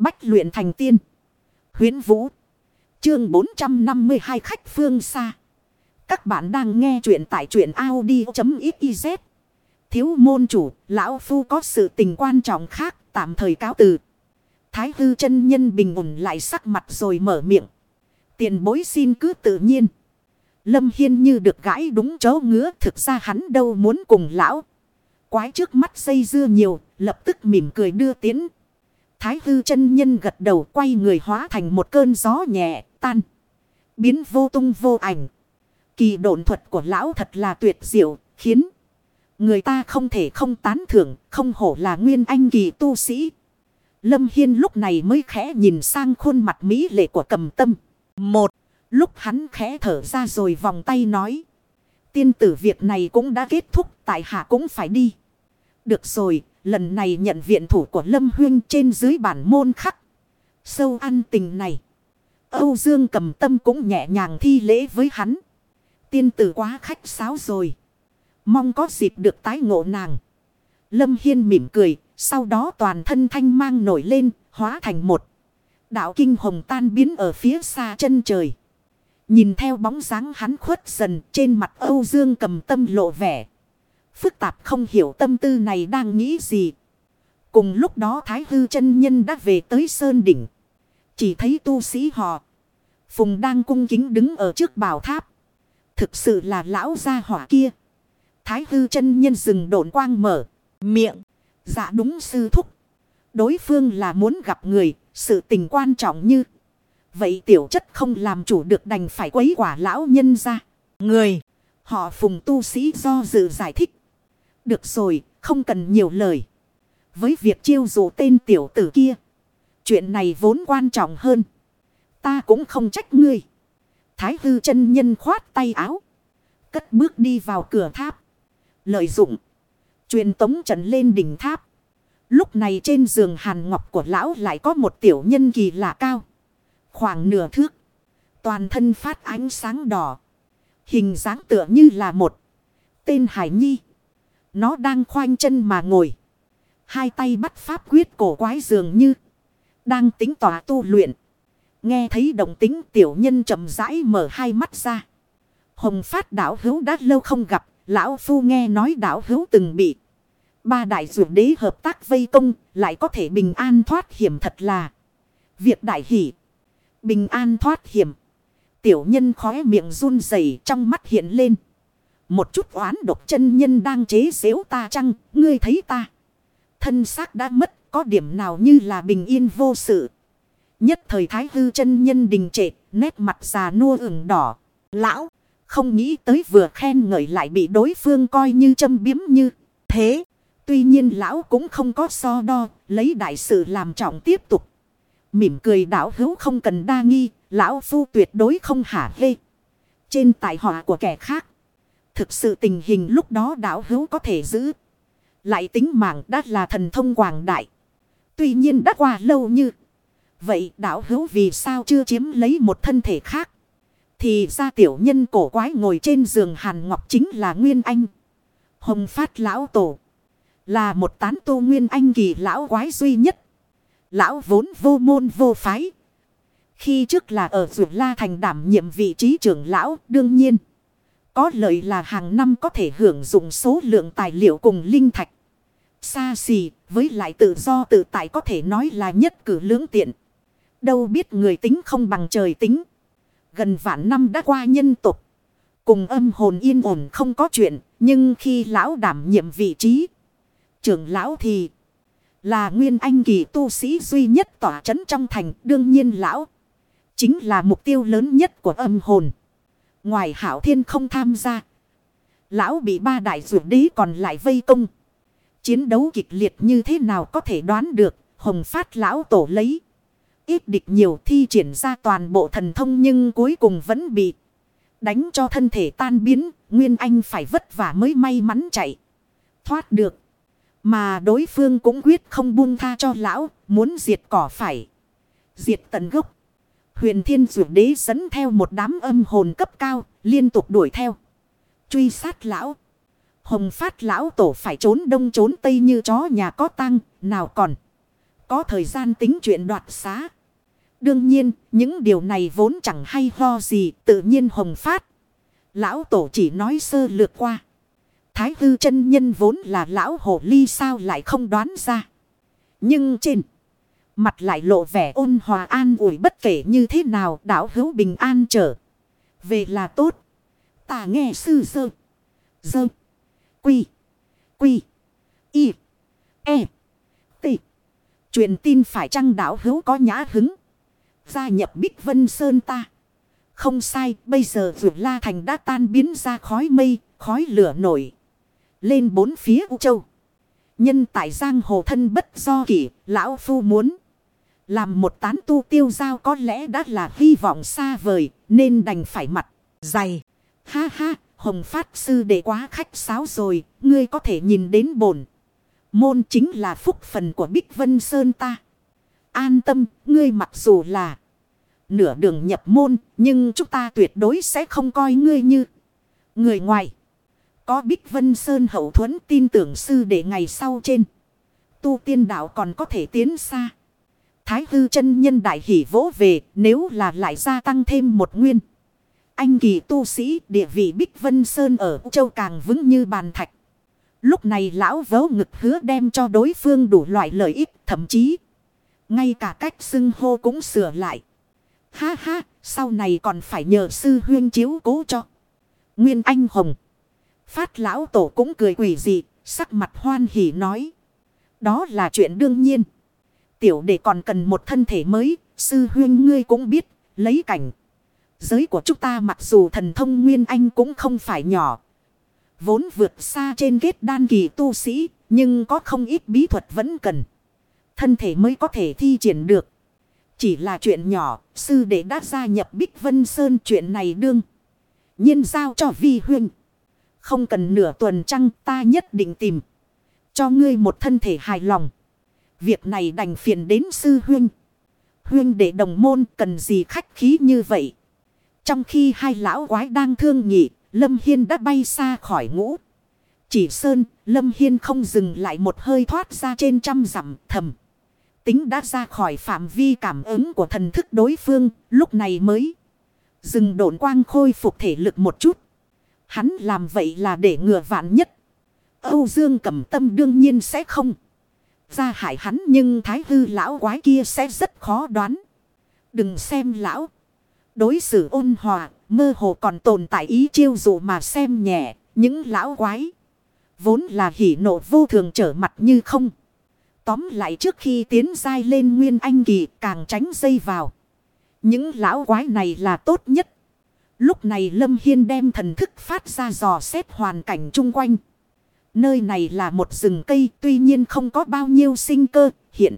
Bách luyện thành tiên. Huyến Vũ. Chương 452 khách phương xa. Các bạn đang nghe truyện tại truyện Audi.xyz. Thiếu môn chủ, lão phu có sự tình quan trọng khác, tạm thời cáo từ. Thái hư chân nhân bình ổn lại sắc mặt rồi mở miệng. Tiền bối xin cứ tự nhiên. Lâm Hiên như được gãi đúng chỗ ngứa, thực ra hắn đâu muốn cùng lão. Quái trước mắt xây dưa nhiều, lập tức mỉm cười đưa tiến. Thái hư chân nhân gật đầu quay người hóa thành một cơn gió nhẹ, tan. Biến vô tung vô ảnh. Kỳ độn thuật của lão thật là tuyệt diệu, khiến người ta không thể không tán thưởng, không hổ là nguyên anh kỳ tu sĩ. Lâm Hiên lúc này mới khẽ nhìn sang khuôn mặt mỹ lệ của cầm tâm. Một, lúc hắn khẽ thở ra rồi vòng tay nói. Tiên tử việc này cũng đã kết thúc, tại hạ cũng phải đi. Được rồi, lần này nhận viện thủ của Lâm Huyên trên dưới bản môn khắc. Sâu ăn tình này. Âu Dương cầm tâm cũng nhẹ nhàng thi lễ với hắn. Tiên tử quá khách sáo rồi. Mong có dịp được tái ngộ nàng. Lâm Hiên mỉm cười. Sau đó toàn thân thanh mang nổi lên. Hóa thành một. Đạo kinh hồng tan biến ở phía xa chân trời. Nhìn theo bóng dáng hắn khuất dần trên mặt Âu Dương cầm tâm lộ vẻ. Phức tạp không hiểu tâm tư này đang nghĩ gì. Cùng lúc đó Thái Hư chân Nhân đã về tới Sơn Đỉnh. Chỉ thấy tu sĩ họ. Phùng đang cung kính đứng ở trước bảo tháp. Thực sự là lão gia hỏa kia. Thái hư chân nhân dừng độn quang mở. Miệng. Dạ đúng sư thúc. Đối phương là muốn gặp người. Sự tình quan trọng như. Vậy tiểu chất không làm chủ được đành phải quấy quả lão nhân ra. Người. Họ phùng tu sĩ do dự giải thích. Được rồi. Không cần nhiều lời. Với việc chiêu dụ tên tiểu tử kia. Chuyện này vốn quan trọng hơn. Ta cũng không trách ngươi. Thái hư chân nhân khoát tay áo. Cất bước đi vào cửa tháp. Lợi dụng. Truyền tống trận lên đỉnh tháp. Lúc này trên giường hàn ngọc của lão lại có một tiểu nhân kỳ lạ cao. Khoảng nửa thước. Toàn thân phát ánh sáng đỏ. Hình dáng tựa như là một. Tên Hải Nhi. Nó đang khoanh chân mà ngồi. Hai tay bắt pháp quyết cổ quái dường như. Đang tính tỏa tu luyện. Nghe thấy động tính tiểu nhân chậm rãi mở hai mắt ra. Hồng phát đảo hữu đã lâu không gặp. Lão Phu nghe nói đảo hữu từng bị. Ba đại dụ đế hợp tác vây công. Lại có thể bình an thoát hiểm thật là. Việc đại hỷ. Bình an thoát hiểm. Tiểu nhân khóe miệng run rẩy trong mắt hiện lên. Một chút oán độc chân nhân đang chế xếu ta chăng, ngươi thấy ta. Thân xác đã mất, có điểm nào như là bình yên vô sự. Nhất thời thái hư chân nhân đình trệ, nét mặt già nua ửng đỏ. Lão, không nghĩ tới vừa khen ngợi lại bị đối phương coi như châm biếm như thế. Tuy nhiên lão cũng không có so đo, lấy đại sự làm trọng tiếp tục. Mỉm cười đảo hữu không cần đa nghi, lão phu tuyệt đối không hả hê. Trên tài họa của kẻ khác. Thực sự tình hình lúc đó đảo hữu có thể giữ. Lại tính mạng đã là thần thông quảng đại. Tuy nhiên đã qua lâu như. Vậy đảo hữu vì sao chưa chiếm lấy một thân thể khác? Thì ra tiểu nhân cổ quái ngồi trên giường hàn ngọc chính là Nguyên Anh. Hồng phát lão tổ. Là một tán tu Nguyên Anh kỳ lão quái duy nhất. Lão vốn vô môn vô phái. Khi trước là ở Dược La Thành đảm nhiệm vị trí trưởng lão, đương nhiên. Có lợi là hàng năm có thể hưởng dụng số lượng tài liệu cùng linh thạch. Xa xỉ, với lại tự do tự tại có thể nói là nhất cử lưỡng tiện. Đâu biết người tính không bằng trời tính. Gần vạn năm đã qua nhân tục. Cùng âm hồn yên ổn không có chuyện. Nhưng khi lão đảm nhiệm vị trí. Trưởng lão thì. Là nguyên anh kỳ tu sĩ duy nhất tỏa chấn trong thành. Đương nhiên lão. Chính là mục tiêu lớn nhất của âm hồn. Ngoài hảo thiên không tham gia. Lão bị ba đại rượu đế còn lại vây công. Chiến đấu kịch liệt như thế nào có thể đoán được. Hồng phát lão tổ lấy ít địch nhiều thi triển ra toàn bộ thần thông nhưng cuối cùng vẫn bị đánh cho thân thể tan biến. Nguyên Anh phải vất vả mới may mắn chạy. Thoát được. Mà đối phương cũng quyết không buông tha cho lão. Muốn diệt cỏ phải. Diệt tận gốc. Huyền thiên dụ đế dẫn theo một đám âm hồn cấp cao. Liên tục đuổi theo. Truy sát lão. Hồng phát lão tổ phải trốn đông trốn tây như chó nhà có tăng. Nào còn. có thời gian tính chuyện đoạt xá. Đương nhiên, những điều này vốn chẳng hay ho gì, tự nhiên hồng phát. Lão tổ chỉ nói sơ lược qua. Thái hư chân nhân vốn là lão hồ ly sao lại không đoán ra. Nhưng trên mặt lại lộ vẻ ôn hòa an ủi bất kể như thế nào đảo hữu bình an trở. Về là tốt. Ta nghe sư sơ. Sơ. Quy. Quy. Y. E. T. Truyền tin phải chăng đảo hữu có nhã hứng. Gia nhập Bích Vân Sơn ta. Không sai, bây giờ vượt la thành đã tan biến ra khói mây, khói lửa nổi. Lên bốn phía U Châu. Nhân tại giang hồ thân bất do kỷ, lão phu muốn. Làm một tán tu tiêu giao có lẽ đã là hy vọng xa vời, nên đành phải mặt, dày. Ha ha, Hồng Phát Sư đệ quá khách sáo rồi, ngươi có thể nhìn đến bổn. Môn chính là phúc phần của Bích Vân Sơn ta. An tâm, ngươi mặc dù là nửa đường nhập môn, nhưng chúng ta tuyệt đối sẽ không coi ngươi như người ngoài. Có Bích Vân Sơn hậu thuẫn tin tưởng sư để ngày sau trên. Tu tiên đạo còn có thể tiến xa. Thái hư chân nhân đại hỷ vỗ về nếu là lại gia tăng thêm một nguyên. Anh kỳ tu sĩ địa vị Bích Vân Sơn ở châu càng vững như bàn thạch. Lúc này lão vớ ngực hứa đem cho đối phương đủ loại lợi ích thậm chí. Ngay cả cách xưng hô cũng sửa lại. Ha ha, sau này còn phải nhờ sư huyên chiếu cố cho. Nguyên Anh Hồng. Phát lão tổ cũng cười quỷ dị, sắc mặt hoan hỉ nói. Đó là chuyện đương nhiên. Tiểu đệ còn cần một thân thể mới, sư huyên ngươi cũng biết, lấy cảnh. Giới của chúng ta mặc dù thần thông Nguyên Anh cũng không phải nhỏ. Vốn vượt xa trên kết đan kỳ tu sĩ, nhưng có không ít bí thuật vẫn cần. Thân thể mới có thể thi triển được. Chỉ là chuyện nhỏ, sư đệ đã gia nhập Bích Vân Sơn chuyện này đương. nhiên giao cho vi huynh. Không cần nửa tuần trăng ta nhất định tìm. Cho ngươi một thân thể hài lòng. Việc này đành phiền đến sư huynh. Huynh để đồng môn cần gì khách khí như vậy. Trong khi hai lão quái đang thương nhị, Lâm Hiên đã bay xa khỏi ngũ. Chỉ sơn, Lâm Hiên không dừng lại một hơi thoát ra trên trăm dặm thầm. Tính đã ra khỏi phạm vi cảm ứng của thần thức đối phương, lúc này mới dừng độn quang khôi phục thể lực một chút. Hắn làm vậy là để ngừa vạn nhất. Âu Dương cầm tâm đương nhiên sẽ không ra hại hắn nhưng thái hư lão quái kia sẽ rất khó đoán. Đừng xem lão. Đối xử ôn hòa, mơ hồ còn tồn tại ý chiêu dụ mà xem nhẹ, những lão quái. Vốn là hỉ nộ vô thường trở mặt như không. Tóm lại trước khi tiến dai lên nguyên anh kỳ càng tránh dây vào. Những lão quái này là tốt nhất. Lúc này Lâm Hiên đem thần thức phát ra dò xét hoàn cảnh chung quanh. Nơi này là một rừng cây, tuy nhiên không có bao nhiêu sinh cơ hiện.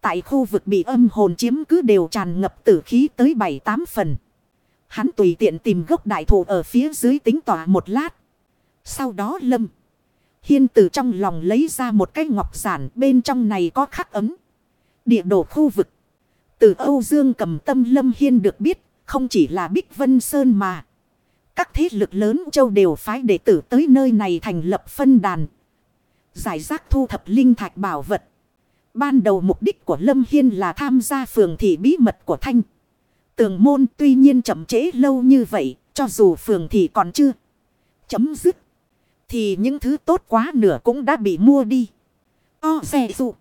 Tại khu vực bị âm hồn chiếm cứ đều tràn ngập tử khí tới 7-8 phần. Hắn tùy tiện tìm gốc đại thụ ở phía dưới tính tỏa một lát. Sau đó Lâm. Hiên từ trong lòng lấy ra một cái ngọc giản, bên trong này có khắc ấm. Địa đồ khu vực. Từ Âu Dương cầm tâm Lâm Hiên được biết, không chỉ là Bích Vân Sơn mà. Các thế lực lớn châu đều phái đệ tử tới nơi này thành lập phân đàn. Giải rác thu thập linh thạch bảo vật. Ban đầu mục đích của Lâm Hiên là tham gia phường thị bí mật của Thanh. Tường môn tuy nhiên chậm trễ lâu như vậy, cho dù phường thị còn chưa chấm dứt. Thì những thứ tốt quá nửa cũng đã bị mua đi. O xe dụ.